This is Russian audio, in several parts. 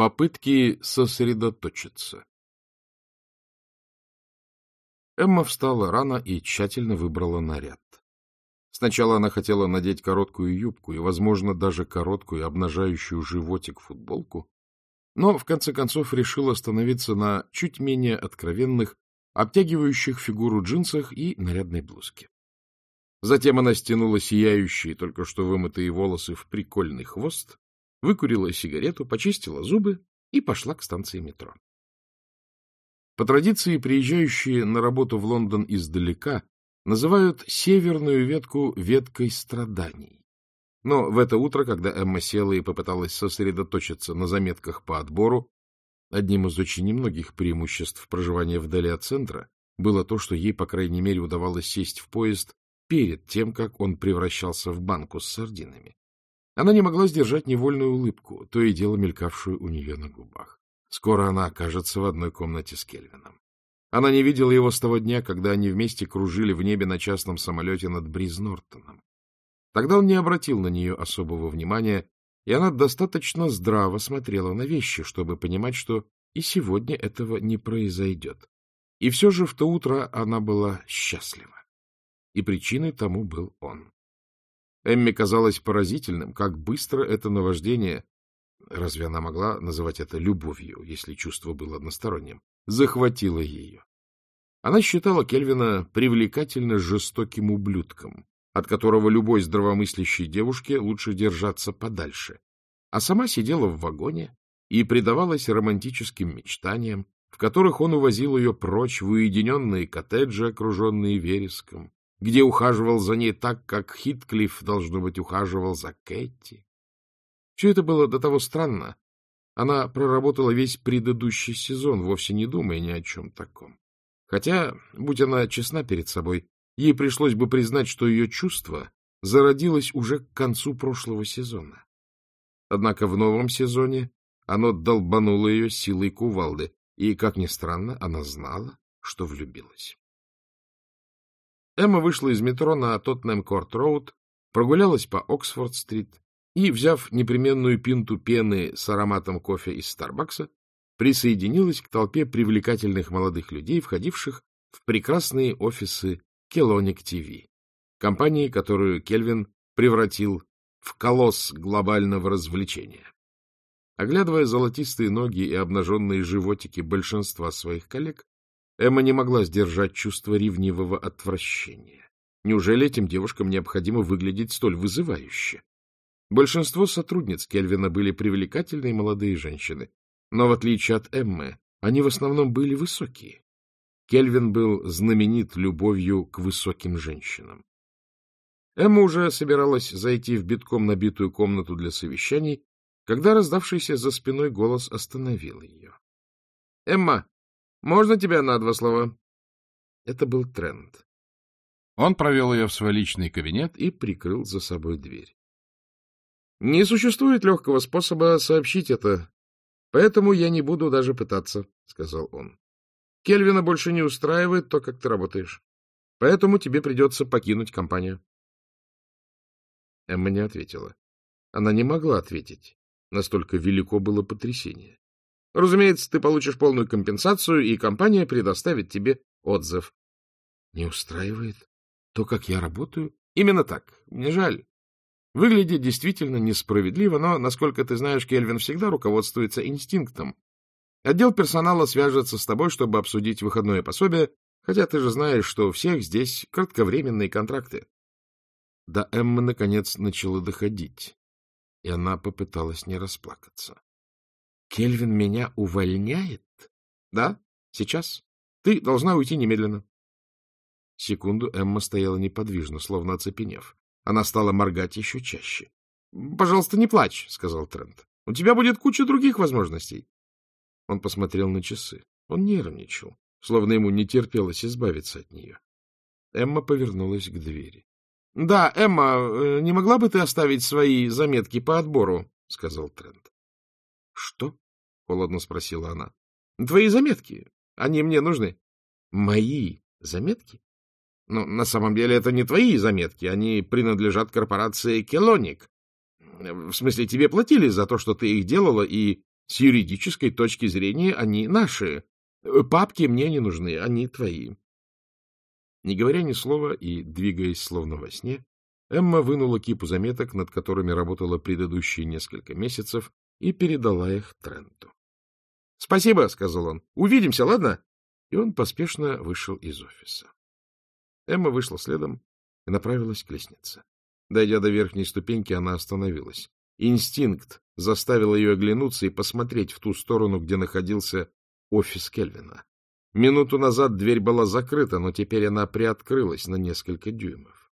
Попытки сосредоточиться Эмма встала рано и тщательно выбрала наряд. Сначала она хотела надеть короткую юбку и, возможно, даже короткую, обнажающую животик футболку, но в конце концов решила остановиться на чуть менее откровенных, обтягивающих фигуру джинсах и нарядной блузке. Затем она стянула сияющие, только что вымытые волосы в прикольный хвост, выкурила сигарету, почистила зубы и пошла к станции метро. По традиции, приезжающие на работу в Лондон издалека называют северную ветку веткой страданий. Но в это утро, когда Эмма села и попыталась сосредоточиться на заметках по отбору, одним из очень немногих преимуществ проживания вдали от центра было то, что ей, по крайней мере, удавалось сесть в поезд перед тем, как он превращался в банку с сардинами. Она не могла сдержать невольную улыбку, то и дело мелькавшую у нее на губах. Скоро она окажется в одной комнате с Кельвином. Она не видела его с того дня, когда они вместе кружили в небе на частном самолете над Бризнортоном. Тогда он не обратил на нее особого внимания, и она достаточно здраво смотрела на вещи, чтобы понимать, что и сегодня этого не произойдет. И все же в то утро она была счастлива. И причиной тому был он. Эмми казалось поразительным, как быстро это наваждение разве она могла называть это любовью, если чувство было односторонним, захватило ее. Она считала Кельвина привлекательно жестоким ублюдком, от которого любой здравомыслящей девушке лучше держаться подальше, а сама сидела в вагоне и предавалась романтическим мечтаниям, в которых он увозил ее прочь в уединенные коттеджи, окруженные вереском, где ухаживал за ней так, как Хитклифф, должно быть, ухаживал за Кэти. Все это было до того странно. Она проработала весь предыдущий сезон, вовсе не думая ни о чем таком. Хотя, будь она честна перед собой, ей пришлось бы признать, что ее чувство зародилось уже к концу прошлого сезона. Однако в новом сезоне оно долбануло ее силой кувалды, и, как ни странно, она знала, что влюбилась. Эмма вышла из метро на Тоттенхэм-Корт-Роуд, прогулялась по Оксфорд-стрит и, взяв непременную пинту пены с ароматом кофе из Старбакса, присоединилась к толпе привлекательных молодых людей, входивших в прекрасные офисы Келоник ТВ, компании, которую Кельвин превратил в колосс глобального развлечения. Оглядывая золотистые ноги и обнаженные животики большинства своих коллег, Эмма не могла сдержать чувство ревнивого отвращения. Неужели этим девушкам необходимо выглядеть столь вызывающе? Большинство сотрудниц Кельвина были привлекательные молодые женщины, но, в отличие от Эммы, они в основном были высокие. Кельвин был знаменит любовью к высоким женщинам. Эмма уже собиралась зайти в битком набитую комнату для совещаний, когда раздавшийся за спиной голос остановил ее. — Эмма, можно тебя на два слова? Это был Трент. Он провел ее в свой личный кабинет и прикрыл за собой дверь. Не существует легкого способа сообщить это, поэтому я не буду даже пытаться, — сказал он. Кельвина больше не устраивает то, как ты работаешь, поэтому тебе придется покинуть компанию. Эмма не ответила. Она не могла ответить. Настолько велико было потрясение. Разумеется, ты получишь полную компенсацию, и компания предоставит тебе отзыв. — Не устраивает то, как я работаю? — Именно так. Мне жаль. Выглядит действительно несправедливо, но, насколько ты знаешь, Кельвин всегда руководствуется инстинктом. Отдел персонала свяжется с тобой, чтобы обсудить выходное пособие, хотя ты же знаешь, что у всех здесь кратковременные контракты. До Эммы, наконец, начало доходить, и она попыталась не расплакаться. — Кельвин меня увольняет? — Да, сейчас. Ты должна уйти немедленно. Секунду Эмма стояла неподвижно, словно оцепенев. Она стала моргать еще чаще. — Пожалуйста, не плачь, — сказал Трент. — У тебя будет куча других возможностей. Он посмотрел на часы. Он нервничал, словно ему не терпелось избавиться от нее. Эмма повернулась к двери. — Да, Эмма, э, не могла бы ты оставить свои заметки по отбору? — сказал Трент. — Что? — холодно спросила она. — Твои заметки. Они мне нужны. — Мои заметки? Но на самом деле это не твои заметки, они принадлежат корпорации Келоник. В смысле, тебе платили за то, что ты их делала, и С юридической точки зрения они наши. Папки мне не нужны, они твои. Не говоря ни слова и двигаясь словно во сне, Эмма вынула кипу заметок, над которыми работала предыдущие несколько месяцев, и передала их Тренту. — Спасибо, — сказал он. — Увидимся, ладно? И он поспешно вышел из офиса. Эмма вышла следом и направилась к лестнице. Дойдя до верхней ступеньки, она остановилась. Инстинкт заставил ее оглянуться и посмотреть в ту сторону, где находился офис Кельвина. Минуту назад дверь была закрыта, но теперь она приоткрылась на несколько дюймов.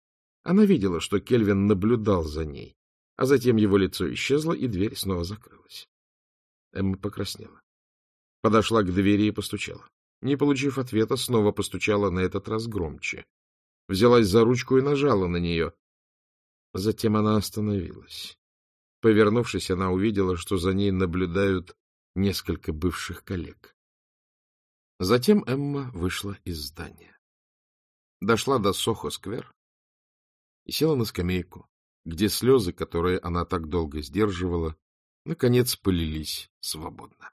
Она видела, что Кельвин наблюдал за ней, а затем его лицо исчезло, и дверь снова закрылась. Эмма покраснела. Подошла к двери и постучала. Не получив ответа, снова постучала на этот раз громче. Взялась за ручку и нажала на нее. Затем она остановилась. Повернувшись, она увидела, что за ней наблюдают несколько бывших коллег. Затем Эмма вышла из здания. Дошла до Сохо-сквер и села на скамейку, где слезы, которые она так долго сдерживала, наконец полились свободно.